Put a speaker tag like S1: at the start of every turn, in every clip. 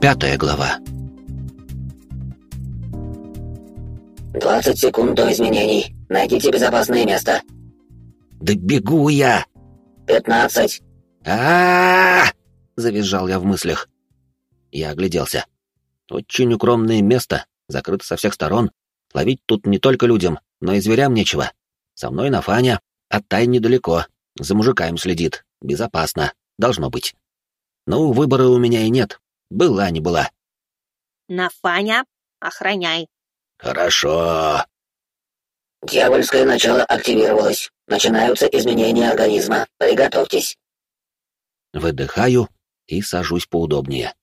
S1: Пятая глава.
S2: «Двадцать секунд до изменений. Найдите безопасное место».
S1: «Да бегу я!»
S2: «Пятнадцать».
S1: а завизжал я в мыслях. Я огляделся. Очень укромное место, закрыто со всех сторон. Ловить тут не только людям, но и зверям нечего. Со мной на Фаня, а Тай недалеко. За мужиками следит. Безопасно. Должно быть. Ну, выбора у меня и нет. Была не была.
S3: На Фаня, охраняй.
S1: Хорошо.
S2: Дьявольское начало активировалось. Начинаются изменения организма. Приготовьтесь.
S1: Выдыхаю и сажусь поудобнее.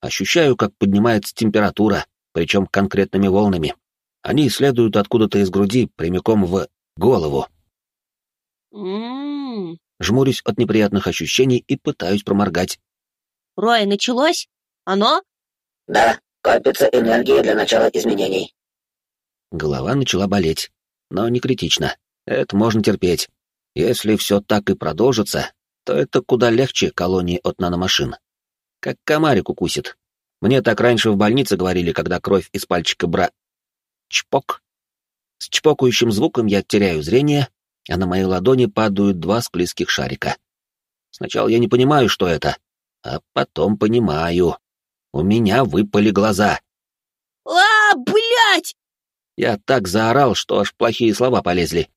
S1: Ощущаю, как поднимается температура, причем конкретными волнами. Они следуют откуда-то из груди прямиком в голову.
S3: М-м.
S1: Жмурюсь от неприятных ощущений и пытаюсь проморгать.
S3: Рой, началось? Оно?
S2: Да, копится энергия для начала изменений.
S1: Голова начала болеть, но не критично. Это можно терпеть. Если все так и продолжится, то это куда легче колонии от наномашин. Как комарик укусит. Мне так раньше в больнице говорили, когда кровь из пальчика бра... Чпок. С чпокающим звуком я теряю зрение, а на моей ладони падают два склизких шарика. Сначала я не понимаю, что это, а потом понимаю. У меня выпали глаза.
S3: А, блядь!
S1: Я так заорал, что аж плохие слова полезли.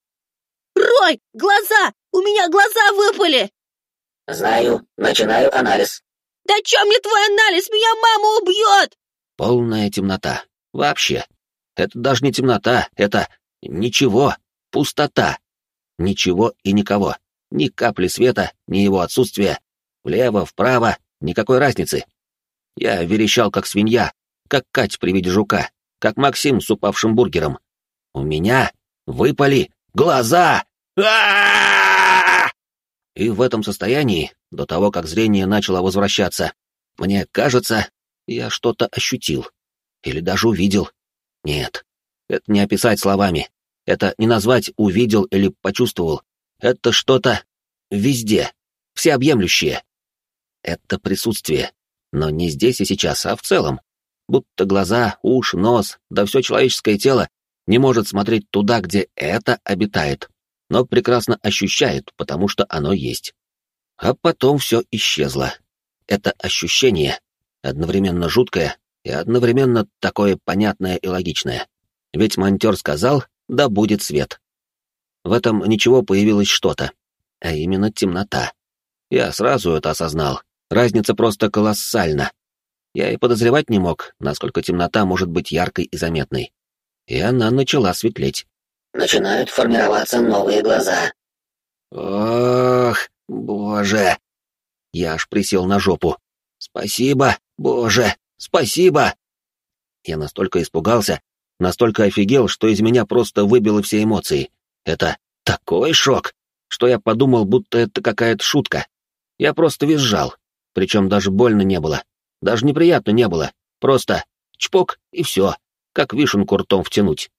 S3: Рой, глаза! У меня глаза выпали!
S2: Знаю. Начинаю анализ.
S3: Да чё мне твой анализ? Меня мама убьет!
S1: Полная темнота. Вообще. Это даже не темнота, это ничего, пустота. Ничего и никого. Ни капли света, ни его отсутствия. Влево, вправо, никакой разницы. Я верещал, как свинья, как Кать при виде жука, как Максим с упавшим бургером. У меня выпали глаза! И в этом состоянии, до того, как зрение начало возвращаться, мне кажется, я что-то ощутил. Или даже увидел. Нет, это не описать словами. Это не назвать «увидел» или «почувствовал». Это что-то везде, всеобъемлющее. Это присутствие, но не здесь и сейчас, а в целом. Будто глаза, уши, нос, да все человеческое тело не может смотреть туда, где это обитает, но прекрасно ощущает, потому что оно есть. А потом все исчезло. Это ощущение, одновременно жуткое и одновременно такое понятное и логичное. Ведь монтер сказал, да будет свет. В этом ничего появилось что-то, а именно темнота. Я сразу это осознал. Разница просто колоссальна. Я и подозревать не мог, насколько темнота может быть яркой и заметной. И она начала светлеть.
S2: Начинают формироваться новые глаза.
S1: Ох, боже. Я аж присел на жопу. Спасибо, боже, спасибо. Я настолько испугался, настолько офигел, что из меня просто выбило все эмоции. Это такой шок, что я подумал, будто это какая-то шутка. Я просто визжал, причем даже больно не было, даже неприятно не было, просто чпок и все, как вишенку ртом втянуть.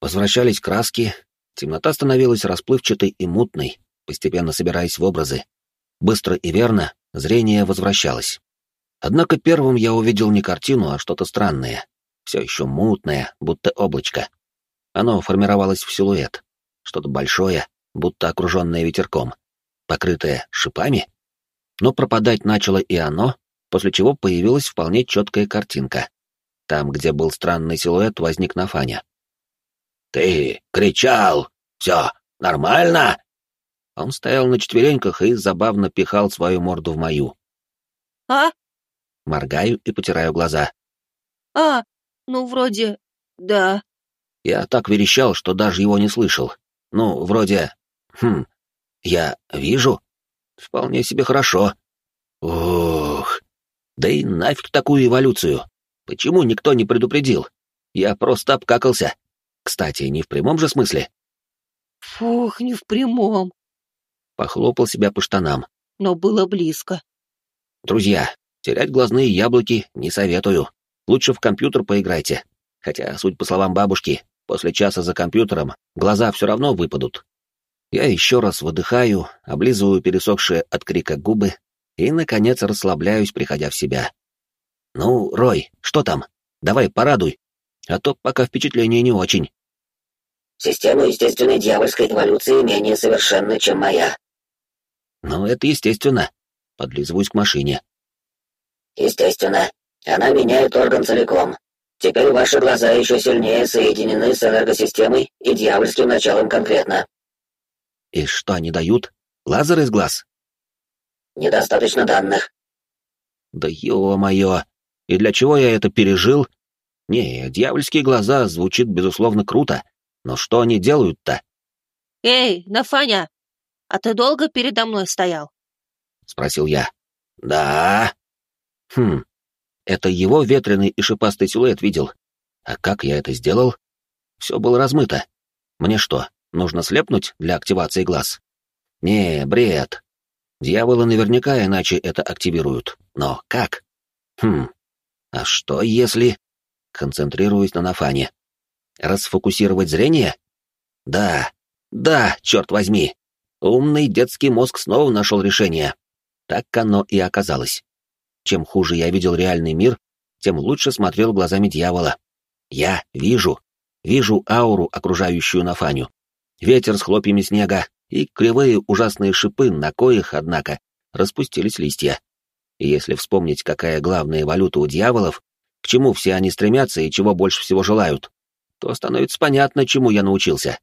S1: Возвращались краски, темнота становилась расплывчатой и мутной, постепенно собираясь в образы. Быстро и верно зрение возвращалось. Однако первым я увидел не картину, а что-то странное, все еще мутное, будто облачко. Оно формировалось в силуэт, что-то большое, будто окруженное ветерком, покрытое шипами. Но пропадать начало и оно, после чего появилась вполне четкая картинка. Там, где был странный силуэт, возник Нафаня. «Ты кричал! Все нормально?» Он стоял на четвереньках и забавно пихал свою морду в мою.
S3: А?
S1: Моргаю и потираю глаза.
S3: А, ну, вроде... да.
S1: Я так верещал, что даже его не слышал. Ну, вроде... Хм, я вижу? Вполне себе хорошо. Ох, да и нафиг такую эволюцию. Почему никто не предупредил? Я просто обкакался. Кстати, не в прямом же смысле.
S3: Фух, не в прямом.
S1: Похлопал себя по штанам.
S3: Но было близко.
S1: Друзья, терять глазные яблоки не советую. Лучше в компьютер поиграйте. Хотя, суть по словам бабушки, после часа за компьютером глаза все равно выпадут. Я еще раз выдыхаю, облизываю пересохшие от крика губы и, наконец, расслабляюсь, приходя в себя. Ну, Рой, что там? Давай, порадуй. А то пока впечатление не очень.
S2: Система естественной дьявольской эволюции менее совершенна, чем моя.
S1: Ну, это естественно. Подлизываюсь к машине.
S2: Естественно. Она меняет орган целиком. Теперь ваши глаза еще сильнее соединены с энергосистемой и дьявольским началом конкретно.
S1: И что они дают? Лазер из глаз?
S2: Недостаточно данных.
S1: Да ё-моё! И для чего я это пережил? Не, дьявольские глаза звучит, безусловно, круто. Но что они делают-то?
S3: Эй, Нафаня, а ты долго передо мной стоял?
S1: Спросил я. Да. Хм, это его ветреный и шипастый силуэт видел. А как я это сделал? Все было размыто. Мне что, нужно слепнуть для активации глаз? Не, бред. Дьяволы наверняка иначе это активируют. Но как? Хм, а что если... Концентрируюсь на Нафане. Расфокусировать зрение? Да, да, черт возьми. Умный детский мозг снова нашел решение. Так оно и оказалось. Чем хуже я видел реальный мир, тем лучше смотрел глазами дьявола. Я вижу, вижу ауру, окружающую Нафаню. Ветер с хлопьями снега и кривые ужасные шипы, на коих, однако, распустились листья. И если вспомнить, какая главная валюта у дьяволов, к чему все они стремятся и чего больше всего желают, то становится понятно, чему я научился.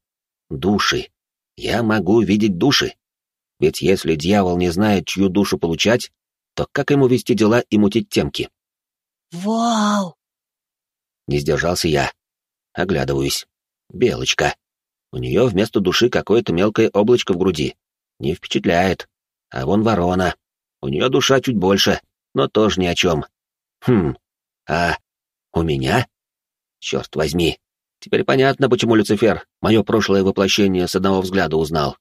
S1: Души. Я могу видеть души. Ведь если дьявол не знает, чью душу получать, то как ему вести дела и мутить темки?
S3: Вау!
S1: Не сдержался я. Оглядываюсь. Белочка. У нее вместо души какое-то мелкое облачко в груди. Не впечатляет. А вон ворона. У нее душа чуть больше, но тоже ни о чем. Хм. А у меня? Черт возьми. Теперь понятно, почему Люцифер мое прошлое воплощение с одного взгляда узнал.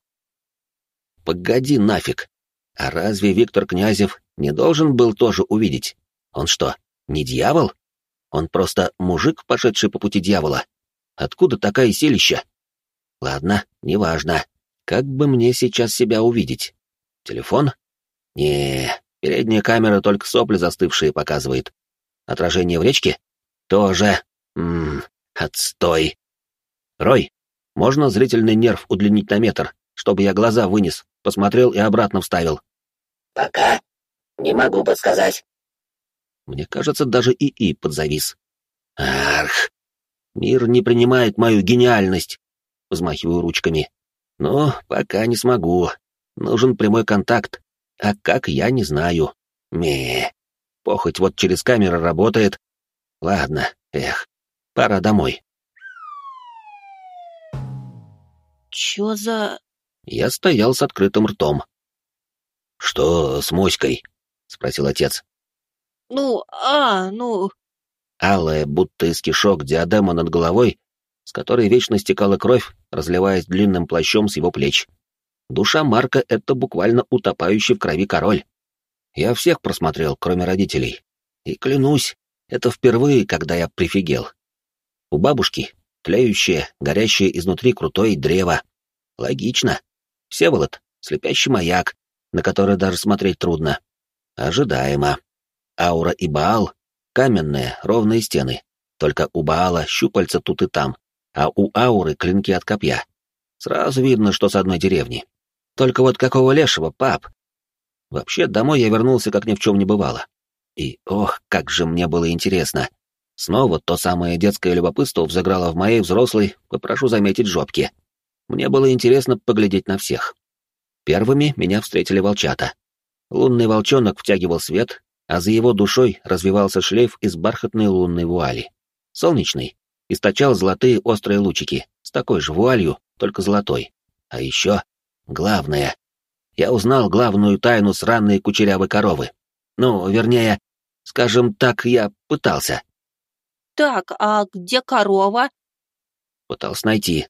S1: Погоди нафиг. А разве Виктор Князев не должен был тоже увидеть? Он что, не дьявол? Он просто мужик, пошедший по пути дьявола. Откуда такая силища? Ладно, неважно. Как бы мне сейчас себя увидеть? Телефон? Не, передняя камера только сопли застывшие показывает. Отражение в речке? Тоже. Ммм, отстой. Рой, можно зрительный нерв удлинить на метр, чтобы я глаза вынес, посмотрел и обратно вставил?
S2: Пока не могу подсказать.
S1: Мне кажется, даже ИИ подзавис. Арх! Мир не принимает мою гениальность. Взмахиваю ручками. Но пока не смогу. Нужен прямой контакт. А как, я не знаю. Ме. Похоть вот через камеру работает. Ладно, эх, пора домой.
S3: Чё за...
S1: Я стоял с открытым ртом. «Что с моськой?» — спросил отец.
S3: Ну, а, ну...
S1: Алая, будто из кишок диадема над головой, с которой вечно стекала кровь, разливаясь длинным плащом с его плеч. Душа Марка — это буквально утопающий в крови король. Я всех просмотрел, кроме родителей. И клянусь, это впервые, когда я прифигел. У бабушки тлеющее, горящее изнутри крутое древо. Логично. Всеволод — слепящий маяк, на который даже смотреть трудно. Ожидаемо. Аура и Баал — каменные, ровные стены. Только у Баала щупальца тут и там, а у Ауры клинки от копья. Сразу видно, что с одной деревни. Только вот какого лешего, пап? Вообще, домой я вернулся, как ни в чем не бывало. И, ох, как же мне было интересно. Снова то самое детское любопытство взыграло в моей взрослой, попрошу заметить, жопке. Мне было интересно поглядеть на всех. Первыми меня встретили волчата. Лунный волчонок втягивал свет, а за его душой развивался шлейф из бархатной лунной вуали. Солнечный, источал золотые острые лучики, с такой же вуалью, только золотой. А еще главное. Я узнал главную тайну сраной кучерявой коровы. Ну, вернее, скажем так, я пытался.
S3: Так, а где корова?
S1: Пытался найти.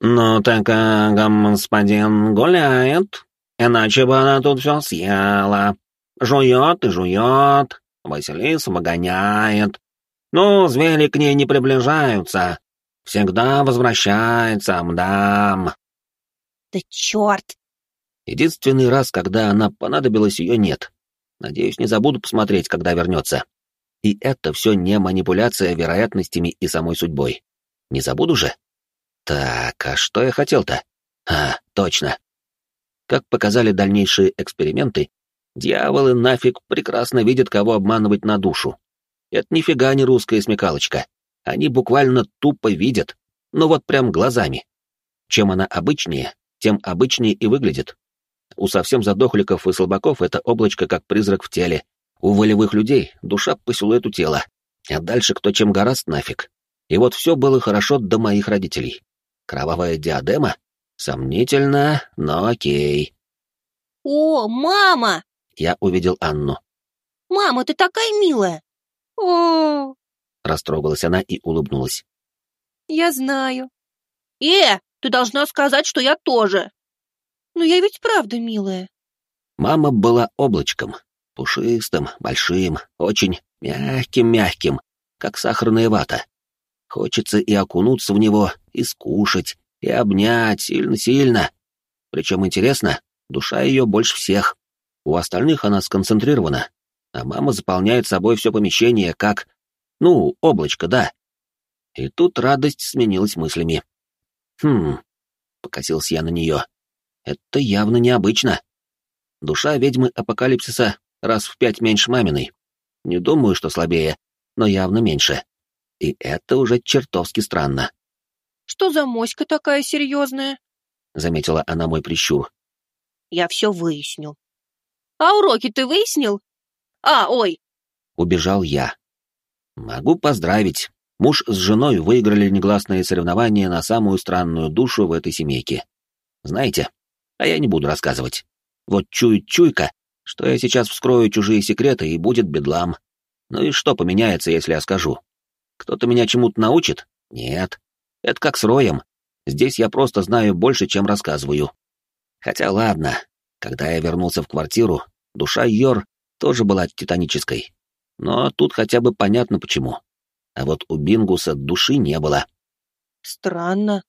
S1: «Ну так, а, господин гуляет, иначе бы она тут все съела. Жует и жует, Василису выгоняет. Ну, звери к ней не приближаются. Всегда возвращается, мдам».
S3: Да черт!
S1: Единственный раз, когда она понадобилась, ее нет. Надеюсь, не забуду посмотреть, когда вернется. И это все не манипуляция вероятностями и самой судьбой. Не забуду же? Так, а что я хотел-то? А, точно. Как показали дальнейшие эксперименты, дьяволы нафиг прекрасно видят, кого обманывать на душу. Это нифига не русская смекалочка. Они буквально тупо видят, ну вот прям глазами. Чем она обычнее, тем обычнее и выглядит. У совсем задохликов и слабаков это облачко как призрак в теле. У волевых людей душа по силуэту тела. А дальше кто чем гораст нафиг. И вот все было хорошо до моих родителей. Кровавая диадема? Сомнительно, но окей.
S3: О, мама!
S1: Я увидел Анну.
S3: Мама, ты такая милая. О,
S1: Растрогалась она и улыбнулась.
S3: я знаю. Э, ты должна сказать, что я тоже. Но я ведь правда милая.
S1: Мама была облачком, пушистым, большим, очень мягким-мягким, как сахарная вата. Хочется и окунуться в него, и скушать, и обнять сильно-сильно. Причем интересно, душа ее больше всех. У остальных она сконцентрирована, а мама заполняет собой все помещение, как... Ну, облачко, да. И тут радость сменилась мыслями. Хм, покосился я на нее. Это явно необычно. Душа ведьмы апокалипсиса раз в пять меньше маминой. Не думаю, что слабее, но явно меньше. И это уже чертовски странно,
S3: Что за моська такая серьезная?
S1: заметила она мой прищур.
S3: Я все выясню. А уроки ты выяснил? А, ой,
S1: Убежал я. Могу поздравить. Муж с женой выиграли негласные соревнования на самую странную душу в этой семейке. Знаете, а я не буду рассказывать. Вот чует чуйка, что я сейчас вскрою чужие секреты и будет бедлам. Ну и что поменяется, если я скажу? Кто-то меня чему-то научит? Нет. Это как с Роем. Здесь я просто знаю больше, чем рассказываю. Хотя ладно, когда я вернулся в квартиру, душа Йор тоже была титанической. Но тут хотя бы понятно почему. А вот у Бингуса души не было,
S3: странно.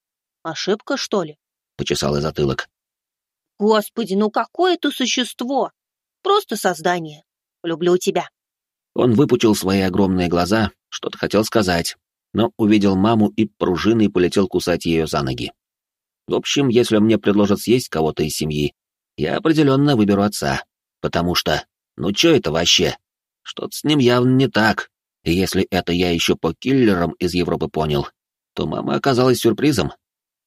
S3: Ошибка, что ли?
S1: почесал я затылок.
S3: Господи, ну какое ты существо! Просто создание. Люблю тебя.
S1: Он выпучил свои огромные глаза, что-то хотел сказать, но увидел маму и пружиной полетел кусать ее за ноги. В общем, если мне предложат съесть кого-то из семьи, я определенно выберу отца, потому что, ну чё это вообще? Что-то с ним явно не так, и если это я еще по киллерам из Европы понял, то мама оказалась сюрпризом.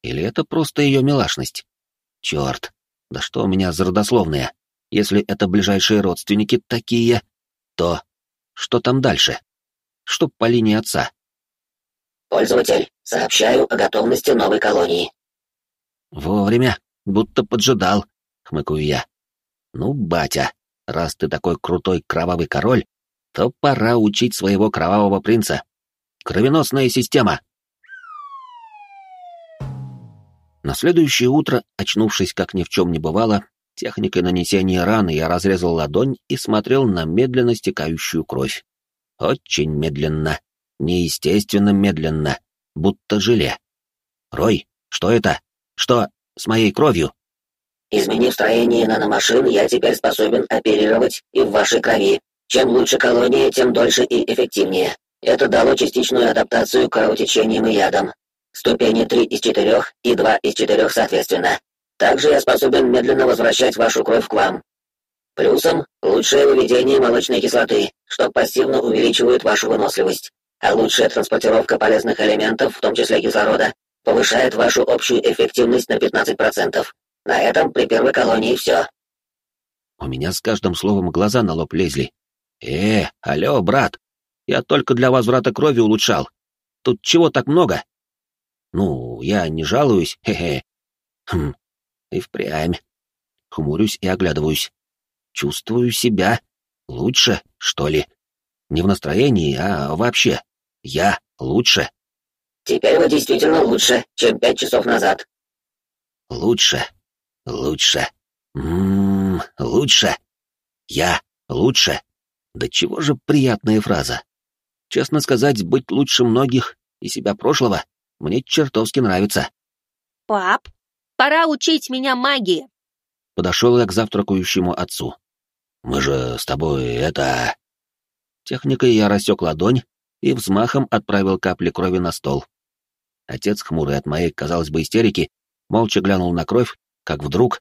S1: Или это просто ее милашность? Черт, да что у меня за родословные? Если это ближайшие родственники такие, то что там дальше? Что по линии отца?
S2: Пользователь, сообщаю о готовности новой колонии.
S1: Вовремя, будто поджидал, хмыкаю я. Ну, батя, раз ты такой крутой кровавый король, то пора учить своего кровавого принца. Кровеносная система. На следующее утро, очнувшись как ни в чем не бывало, техникой нанесения раны я разрезал ладонь и смотрел на медленно стекающую кровь. Очень медленно, неестественно медленно, будто желе. Рой, что это? Что с моей кровью?
S2: Изменив строение наномашин, я теперь способен оперировать и в вашей крови. Чем лучше колония, тем дольше и эффективнее. Это дало частичную адаптацию к кровотечениям и ядам. Ступени 3 из 4 и 2 из 4 соответственно. Также я способен медленно возвращать вашу кровь к вам. Плюсом — лучшее выведение молочной кислоты, что пассивно увеличивает вашу выносливость. А лучшая транспортировка полезных элементов, в том числе кислорода, повышает вашу общую эффективность на 15%. На этом при первой колонии все.
S1: У меня с каждым словом глаза на лоб лезли. «Э, алло, брат, я только для возврата крови улучшал. Тут чего так много?» «Ну, я не жалуюсь, хе-хе». «Хм, и впрямь». Хмурюсь и оглядываюсь. Чувствую себя лучше, что ли. Не в настроении, а вообще. Я лучше.
S2: Теперь вы действительно лучше, чем пять часов назад.
S1: Лучше. Лучше. Ммм, лучше. Я лучше. Да чего же приятная фраза. Честно сказать, быть лучше многих и себя прошлого мне чертовски нравится.
S3: Пап, пора учить меня магии.
S1: Подошел я к завтракающему отцу. Мы же с тобой это... Техникой я рассек ладонь и взмахом отправил капли крови на стол. Отец, хмурый от моей, казалось бы, истерики, молча глянул на кровь, как вдруг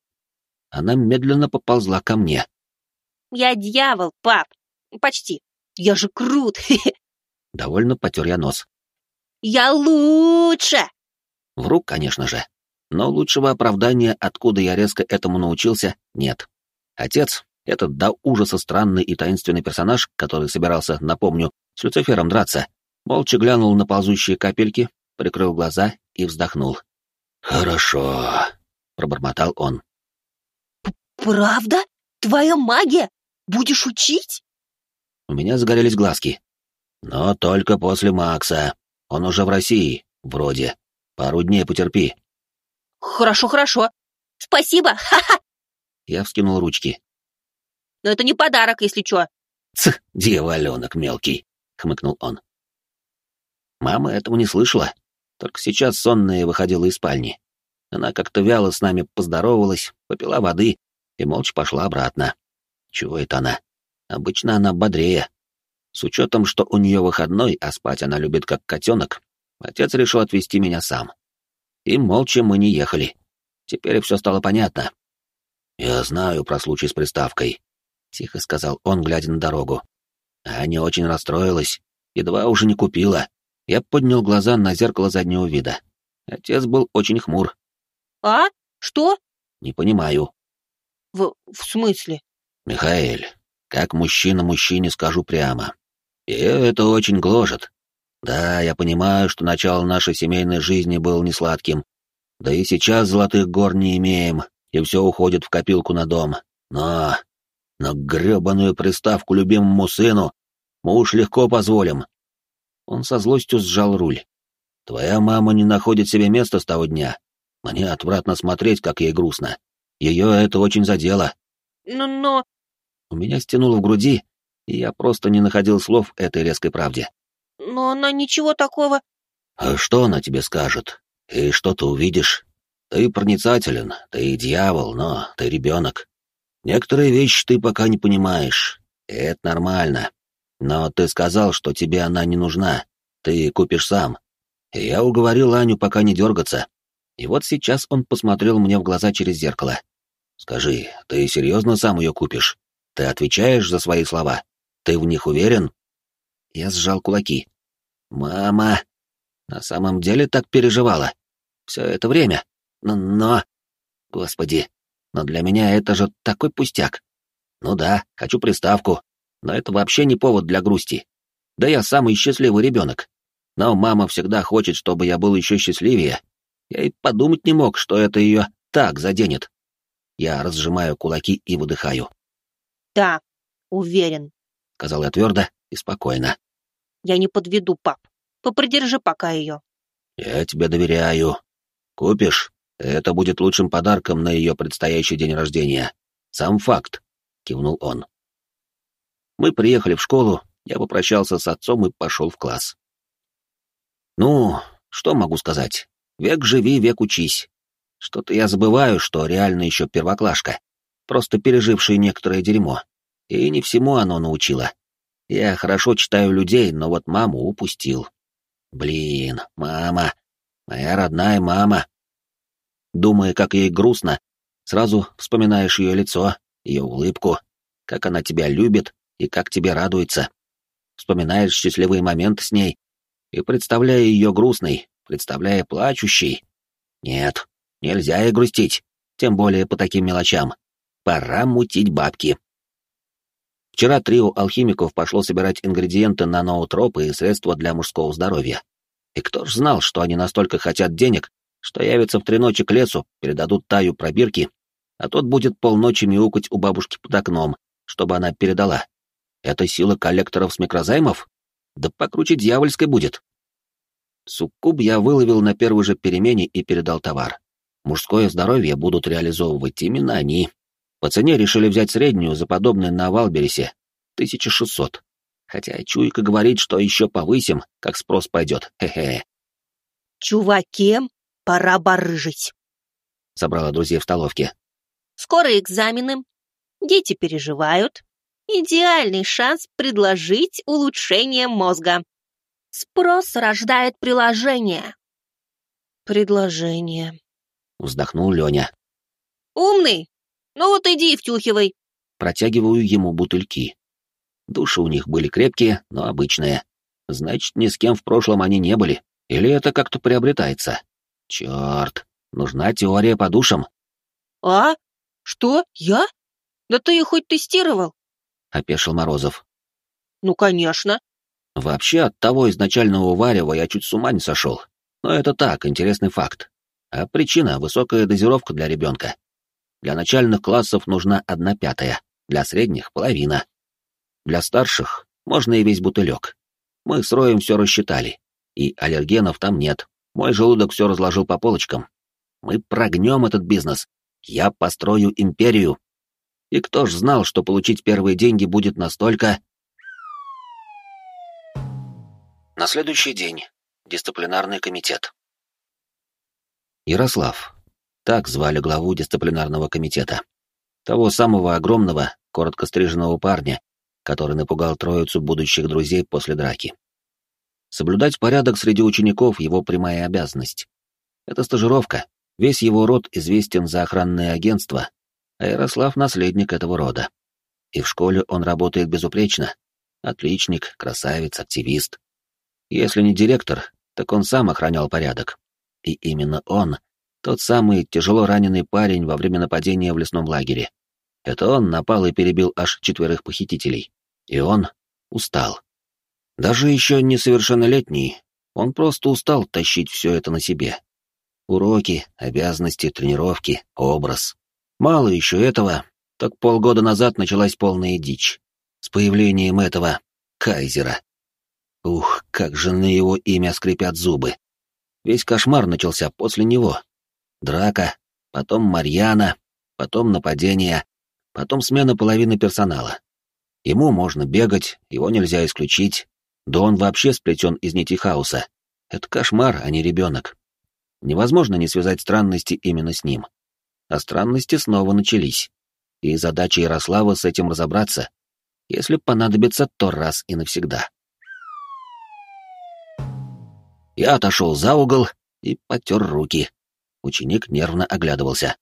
S1: она медленно поползла ко мне.
S3: Я дьявол, пап. Почти. Я же крут.
S1: Довольно потер я нос.
S3: Я лучше.
S1: Вру, конечно же. Но лучшего оправдания, откуда я резко этому научился, нет. Отец, этот до ужаса странный и таинственный персонаж, который собирался, напомню, с Люцифером драться, молча глянул на ползущие капельки, прикрыл глаза и вздохнул. «Хорошо», — пробормотал он.
S3: «Правда? Твоя магия? Будешь учить?»
S1: У меня загорелись глазки. «Но только после Макса. Он уже в России, вроде. Пару дней потерпи».
S3: «Хорошо, хорошо. Спасибо, ха-ха!»
S1: Я вскинул ручки.
S3: «Но это не подарок, если чё».
S1: «Ц, дьяволенок мелкий», — хмыкнул он. Мама этого не слышала, только сейчас сонная выходила из спальни. Она как-то вяло с нами поздоровалась, попила воды и молча пошла обратно. Чего это она? Обычно она бодрее. С учетом, что у нее выходной, а спать она любит как котенок, отец решил отвезти меня сам. И молча мы не ехали. Теперь все стало понятно. «Я знаю про случай с приставкой», — тихо сказал он, глядя на дорогу. Аня очень расстроилась, едва уже не купила. Я поднял глаза на зеркало заднего вида. Отец был очень хмур.
S3: «А? Что?»
S1: «Не понимаю».
S3: «В, в смысле?»
S1: «Михаэль, как мужчина мужчине скажу прямо. И это очень гложет. Да, я понимаю, что начало нашей семейной жизни было несладким. Да и сейчас золотых гор не имеем, и все уходит в копилку на дом. Но... Но гребаную приставку любимому сыну мы уж легко позволим. Он со злостью сжал руль. Твоя мама не находит себе места с того дня. Мне отвратно смотреть, как ей грустно. Ее это очень задело.
S3: Но, но...
S1: У меня стянуло в груди, и я просто не находил слов этой резкой правде.
S3: Но она ничего такого...
S1: А что она тебе скажет? И что ты увидишь? Ты проницателен, ты дьявол, но ты ребенок. Некоторые вещи ты пока не понимаешь, и это нормально. Но ты сказал, что тебе она не нужна, ты купишь сам. И я уговорил Аню пока не дергаться. И вот сейчас он посмотрел мне в глаза через зеркало. Скажи, ты серьезно сам ее купишь? Ты отвечаешь за свои слова? Ты в них уверен? Я сжал кулаки. Мама, на самом деле так переживала. Все это время. Но, но... Господи, но для меня это же такой пустяк. Ну да, хочу приставку, но это вообще не повод для грусти. Да я самый счастливый ребенок. Но мама всегда хочет, чтобы я был еще счастливее. Я и подумать не мог, что это ее так заденет. Я разжимаю кулаки и выдыхаю.
S3: Да, уверен, —
S1: сказал я твердо и спокойно.
S3: Я не подведу, пап. Попридержи пока ее.
S1: Я тебе доверяю. Купишь? Это будет лучшим подарком на ее предстоящий день рождения. Сам факт, — кивнул он. Мы приехали в школу, я попрощался с отцом и пошел в класс. Ну, что могу сказать? Век живи, век учись. Что-то я забываю, что реально еще первоклашка, просто переживший некоторое дерьмо. И не всему оно научило. Я хорошо читаю людей, но вот маму упустил. Блин, мама. Моя родная мама. Думая, как ей грустно, сразу вспоминаешь ее лицо, ее улыбку, как она тебя любит и как тебе радуется. Вспоминаешь счастливые моменты с ней и представляя ее грустной, представляя плачущей. Нет, Нельзя и грустить, тем более по таким мелочам. Пора мутить бабки. Вчера трио алхимиков пошло собирать ингредиенты на ноутропы и средства для мужского здоровья. И кто ж знал, что они настолько хотят денег, что явятся в три ночи к лесу, передадут Таю пробирки, а тот будет полночи мяукать у бабушки под окном, чтобы она передала. Это сила коллекторов с микрозаймов? Да покруче дьявольской будет. Суккуб я выловил на первой же перемене и передал товар. Мужское здоровье будут реализовывать именно они. По цене решили взять среднюю за подобное на Валбересе — 1600. Хотя чуйка говорит, что еще повысим, как спрос пойдет. Хе-хе.
S3: «Чуваки, пора барыжить», —
S1: собрала друзей в столовке.
S3: «Скоро экзамены. Дети переживают. Идеальный шанс предложить улучшение мозга. Спрос рождает приложение. Предложение.
S1: Вздохнул Леня.
S3: Умный? Ну вот иди и втюхивай.
S1: Протягиваю ему бутыльки. Души у них были крепкие, но обычные. Значит, ни с кем в прошлом они не были. Или это как-то приобретается? Черт, нужна теория по душам.
S3: А? Что? Я? Да ты их хоть тестировал?
S1: Опешил Морозов.
S3: Ну, конечно.
S1: Вообще, от того изначального варева я чуть с ума не сошел. Но это так, интересный факт. А причина — высокая дозировка для ребенка. Для начальных классов нужна одна пятая, для средних — половина. Для старших можно и весь бутылек. Мы с Роем все рассчитали, и аллергенов там нет. Мой желудок все разложил по полочкам. Мы прогнем этот бизнес. Я построю империю. И кто ж знал, что получить первые деньги будет настолько... На следующий день. Дисциплинарный комитет. Ярослав. Так звали главу дисциплинарного комитета. Того самого огромного, коротко стриженного парня, который напугал троицу будущих друзей после драки. Соблюдать порядок среди учеников — его прямая обязанность. Это стажировка, весь его род известен за охранное агентство, а Ярослав — наследник этого рода. И в школе он работает безупречно. Отличник, красавец, активист. Если не директор, так он сам охранял порядок. И именно он, тот самый тяжело раненый парень во время нападения в лесном лагере. Это он напал и перебил аж четверых похитителей. И он устал. Даже еще несовершеннолетний, он просто устал тащить все это на себе. Уроки, обязанности, тренировки, образ. Мало еще этого, так полгода назад началась полная дичь. С появлением этого Кайзера. Ух, как же на его имя скрипят зубы. Весь кошмар начался после него. Драка, потом Марьяна, потом нападение, потом смена половины персонала. Ему можно бегать, его нельзя исключить. Да он вообще сплетен из нити хаоса. Это кошмар, а не ребенок. Невозможно не связать странности именно с ним. А странности снова начались. И задача Ярослава с этим разобраться, если понадобится, то раз и навсегда. Я отошел за угол и потер руки. Ученик нервно оглядывался.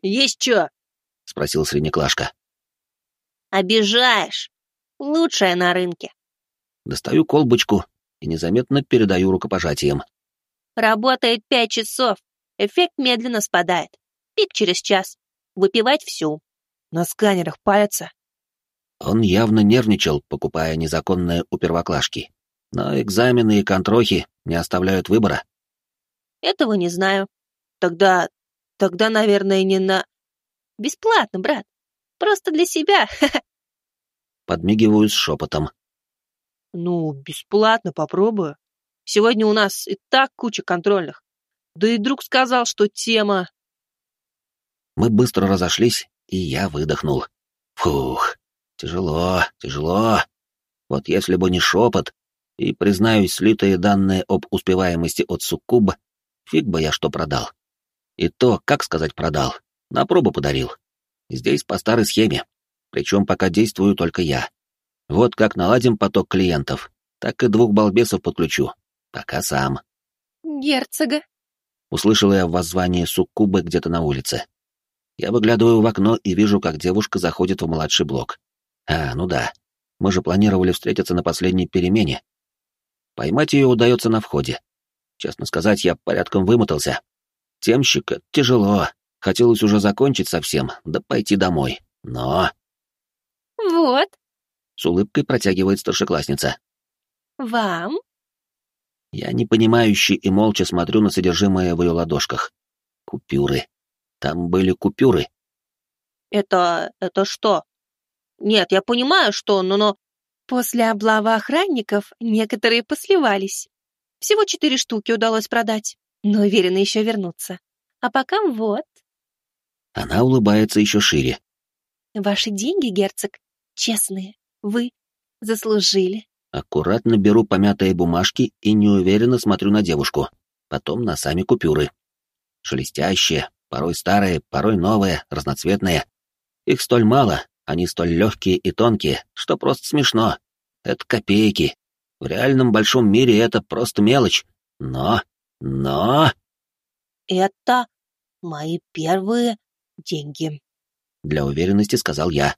S3: «Есть чё?»
S1: — спросил среднеклашка.
S3: «Обижаешь. Лучшая на рынке».
S1: Достаю колбочку и незаметно передаю рукопожатием.
S3: «Работает пять часов. Эффект медленно спадает. Пик через час. Выпивать всю. На сканерах палятся».
S1: Он явно нервничал, покупая незаконное у первоклашки. Но экзамены и контрохи не оставляют выбора.
S3: Этого не знаю. Тогда... тогда, наверное, не на... Бесплатно, брат. Просто для себя.
S1: Подмигиваю с шепотом.
S3: Ну, бесплатно попробую. Сегодня у нас и так куча контрольных. Да и друг сказал, что тема...
S1: Мы быстро разошлись, и я выдохнул. Фух, тяжело, тяжело. Вот если бы не шепот, и, признаюсь, слитые данные об успеваемости от суккуба, фиг бы я что продал. И то, как сказать, продал, на пробу подарил. Здесь по старой схеме, причем пока действую только я. Вот как наладим поток клиентов, так и двух балбесов подключу. Пока сам.
S3: Герцога.
S1: Услышала я воззвание суккубы где-то на улице. Я выглядываю в окно и вижу, как девушка заходит в младший блок. А, ну да. Мы же планировали встретиться на последней перемене, Поймать ее удается на входе. Честно сказать, я порядком вымотался. Темщик — тяжело. Хотелось уже закончить совсем, да пойти домой. Но...
S3: Вот.
S1: С улыбкой протягивает старшеклассница.
S3: Вам?
S1: Я непонимающе и молча смотрю на содержимое в ее ладошках. Купюры. Там были купюры.
S3: Это... это что? Нет, я понимаю, что, но... но... После облавы охранников некоторые посливались. Всего четыре штуки удалось продать, но уверены еще вернуться. А пока вот.
S1: Она улыбается еще шире.
S3: Ваши деньги, герцог, честные. Вы заслужили.
S1: Аккуратно беру помятые бумажки и неуверенно смотрю на девушку. Потом на сами купюры. Шелестящие, порой старые, порой новые, разноцветные. Их столь мало, Они столь легкие и тонкие, что просто смешно. Это копейки. В реальном большом мире это просто мелочь. Но... но...
S3: Это мои первые деньги.
S1: Для уверенности сказал я.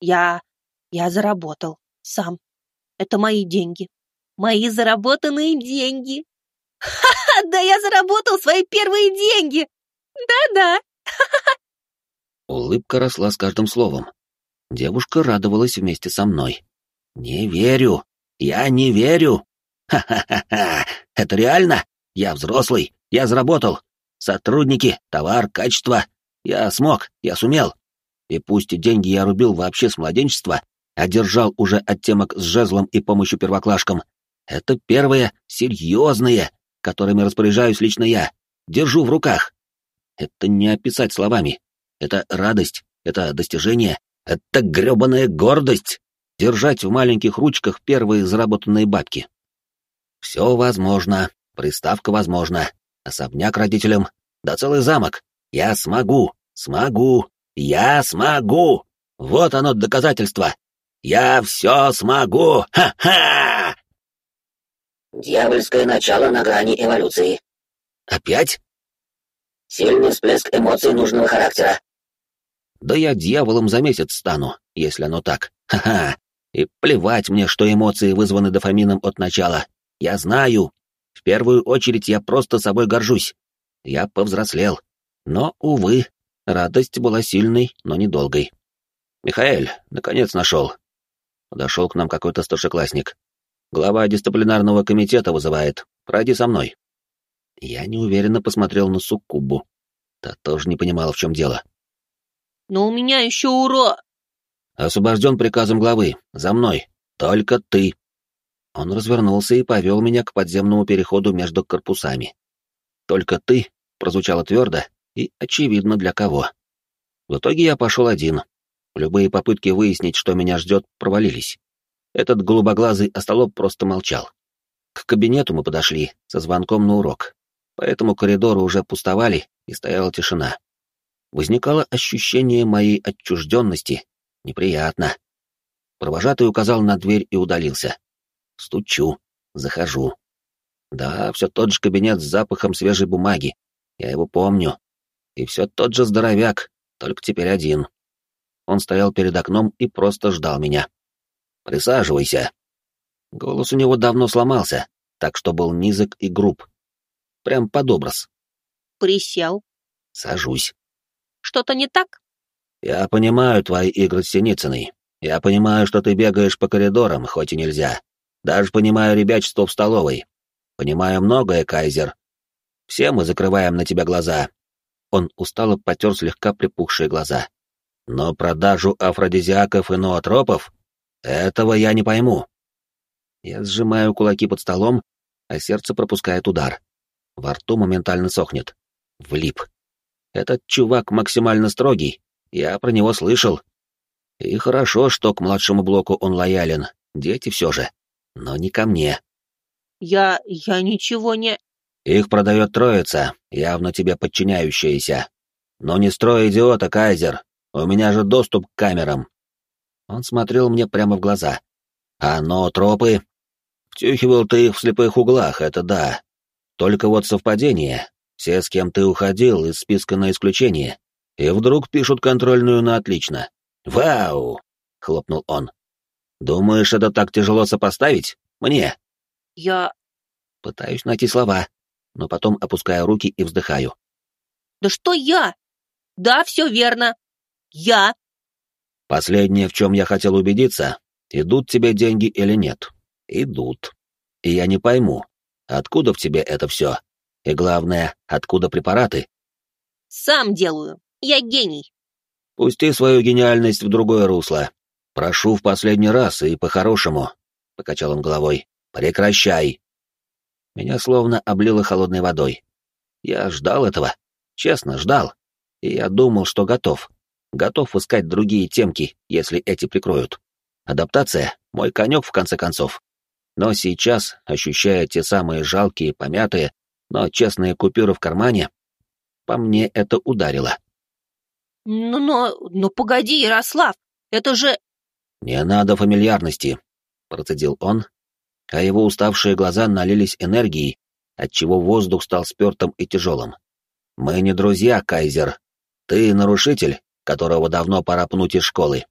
S3: Я... я заработал. Сам. Это мои деньги. Мои заработанные деньги. Ха-ха, да я заработал свои первые деньги. Да-да.
S1: Улыбка росла с каждым словом. Девушка радовалась вместе со мной. «Не верю! Я не верю! Ха-ха-ха! Это реально? Я взрослый, я заработал. Сотрудники, товар, качество. Я смог, я сумел. И пусть деньги я рубил вообще с младенчества, а держал уже оттемок с жезлом и помощью первоклашкам, это первые, серьезные, которыми распоряжаюсь лично я. Держу в руках. Это не описать словами. Это радость, это достижение, это грёбаная гордость. Держать в маленьких ручках первые заработанные бабки. Все возможно, приставка возможна, особняк родителям, да целый замок. Я смогу, смогу, я смогу! Вот оно доказательство! Я все смогу! Ха-ха!
S2: Дьявольское начало на грани эволюции.
S1: Опять?
S2: Сильный всплеск эмоций нужного характера.
S1: Да я дьяволом за месяц стану, если оно так. Ха-ха! И плевать мне, что эмоции вызваны дофамином от начала. Я знаю. В первую очередь я просто собой горжусь. Я повзрослел. Но, увы, Радость была сильной, но недолгой. «Михаэль, наконец нашел». Подошел к нам какой-то старшеклассник. «Глава дисциплинарного комитета вызывает. Пройди со мной». Я неуверенно посмотрел на Суккубу. Та тоже не понимала, в чем дело.
S3: «Но у меня еще уро...»
S1: «Освобожден приказом главы. За мной. Только ты». Он развернулся и повел меня к подземному переходу между корпусами. «Только ты» прозвучало твердо, и очевидно для кого. В итоге я пошел один. Любые попытки выяснить, что меня ждет, провалились. Этот голубоглазый остолоп просто молчал. К кабинету мы подошли со звонком на урок, поэтому коридоры уже пустовали и стояла тишина. Возникало ощущение моей отчужденности. Неприятно. Провожатый указал на дверь и удалился. Стучу, захожу. Да, все тот же кабинет с запахом свежей бумаги. Я его помню. И все тот же здоровяк, только теперь один. Он стоял перед окном и просто ждал меня. «Присаживайся». Голос у него давно сломался, так что был низок и груб. Прям под образ.
S3: Присел.
S1: Сажусь.
S3: Что-то не так?
S1: Я понимаю твои игры с Синицыной. Я понимаю, что ты бегаешь по коридорам, хоть и нельзя. Даже понимаю ребячество в столовой. Понимаю многое, Кайзер. Все мы закрываем на тебя глаза, он устало потер слегка припухшие глаза. «Но продажу афродизиаков и ноотропов? Этого я не пойму». Я сжимаю кулаки под столом, а сердце пропускает удар. Во рту моментально сохнет. Влип. Этот чувак максимально строгий, я про него слышал. И хорошо, что к младшему блоку он лоялен, дети все же. Но не ко мне.
S3: Я... я ничего не...
S1: Их продает троица, явно тебе подчиняющаяся. Но не строй идиота, Кайзер. У меня же доступ к камерам. Он смотрел мне прямо в глаза. А но тропы... Втюхивал ты их в слепых углах, это да. Только вот совпадение. Все, с кем ты уходил, из списка на исключение. И вдруг пишут контрольную на отлично. «Вау!» — хлопнул он. «Думаешь, это так тяжело сопоставить? Мне?»
S3: «Я...»
S1: Пытаюсь найти слова, но потом опускаю руки и вздыхаю.
S3: «Да что я? Да, все верно. Я!»
S1: «Последнее, в чем я хотел убедиться, идут тебе деньги или нет. Идут. И я не пойму, откуда в тебе это все? И главное, откуда препараты?»
S3: «Сам делаю. Я гений».
S1: «Пусти свою гениальность в другое русло. Прошу в последний раз и по-хорошему», — покачал он головой. «Прекращай. Меня словно облило холодной водой. Я ждал этого, честно, ждал. И я думал, что готов. Готов искать другие темки, если эти прикроют. Адаптация — мой конек, в конце концов. Но сейчас, ощущая те самые жалкие, помятые, но честные купюры в кармане, по мне это ударило.
S3: Ну, но, ну погоди, Ярослав, это же...
S1: Не надо фамильярности, процедил он, а его уставшие глаза налились энергией, отчего воздух стал спертым и тяжелым. Мы не друзья, Кайзер. Ты нарушитель, которого давно пора пнуть из школы.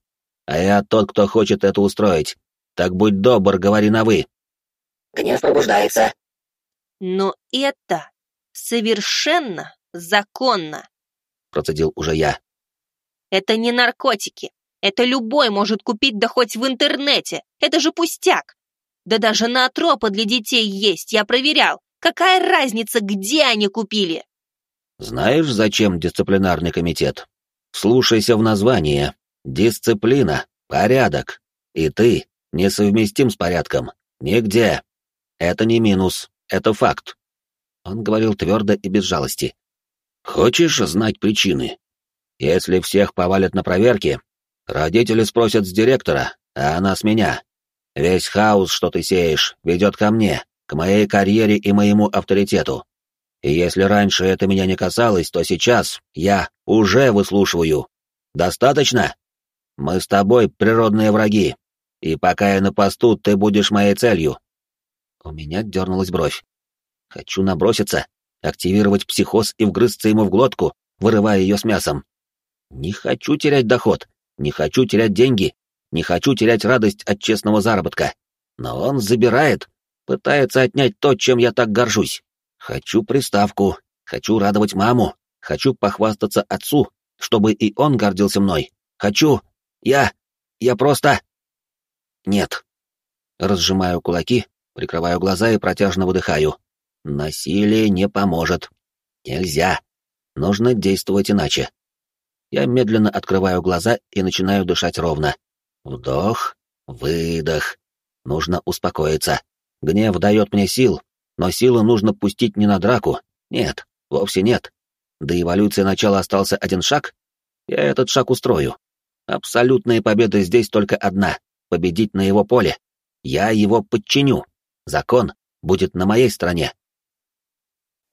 S1: А я тот, кто хочет это устроить. Так будь добр, говори на «вы».
S2: Гнев пробуждается.
S3: Но это совершенно законно,
S1: процедил уже я.
S3: Это не наркотики. Это любой может купить, да хоть в интернете. Это же пустяк. Да даже наотропы для детей есть, я проверял. Какая разница, где они купили?
S1: Знаешь, зачем дисциплинарный комитет? Слушайся в название. Дисциплина, порядок. И ты несовместим с порядком. Нигде. Это не минус, это факт. Он говорил твердо и без жалости. Хочешь знать причины? Если всех повалят на проверке, родители спросят с директора, а она с меня. Весь хаос, что ты сеешь, ведет ко мне, к моей карьере и моему авторитету. И если раньше это меня не касалось, то сейчас я уже выслушиваю. Достаточно? Мы с тобой природные враги, и пока я на посту, ты будешь моей целью. У меня дернулась бровь. Хочу наброситься, активировать психоз и вгрызться ему в глотку, вырывая ее с мясом. Не хочу терять доход, не хочу терять деньги, не хочу терять радость от честного заработка. Но он забирает, пытается отнять то, чем я так горжусь. Хочу приставку, хочу радовать маму, хочу похвастаться отцу, чтобы и он гордился мной. Хочу... Я... Я просто... Нет. Разжимаю кулаки, прикрываю глаза и протяжно выдыхаю. Насилие не поможет. Нельзя. Нужно действовать иначе. Я медленно открываю глаза и начинаю дышать ровно. Вдох, выдох. Нужно успокоиться. Гнев дает мне сил, но силы нужно пустить не на драку. Нет, вовсе нет. До эволюции начала остался один шаг. Я этот шаг устрою. Абсолютная победа здесь только одна — победить на его поле. Я его подчиню. Закон будет на моей стороне.